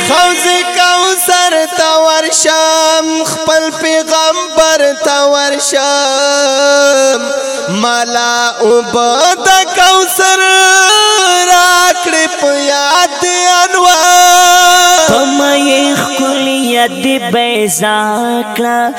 غوث کوثر تا ورشم خپل پیغمبر تا ورشم مالا او بد کوثر راکړې په یاد انوار په مې خپل یاد بیزا کړه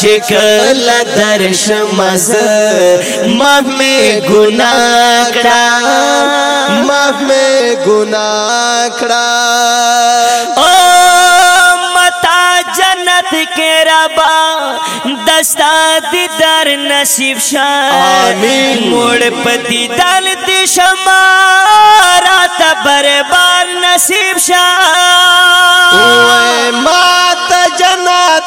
چې کله درش مز ما می ګنا کړه ما می ګنا کړه او متا جنت کې ربا دستا دي در نصیب شه امين مړ پتی دل دي شما را تبر بار نصیب شه او ما ته جنت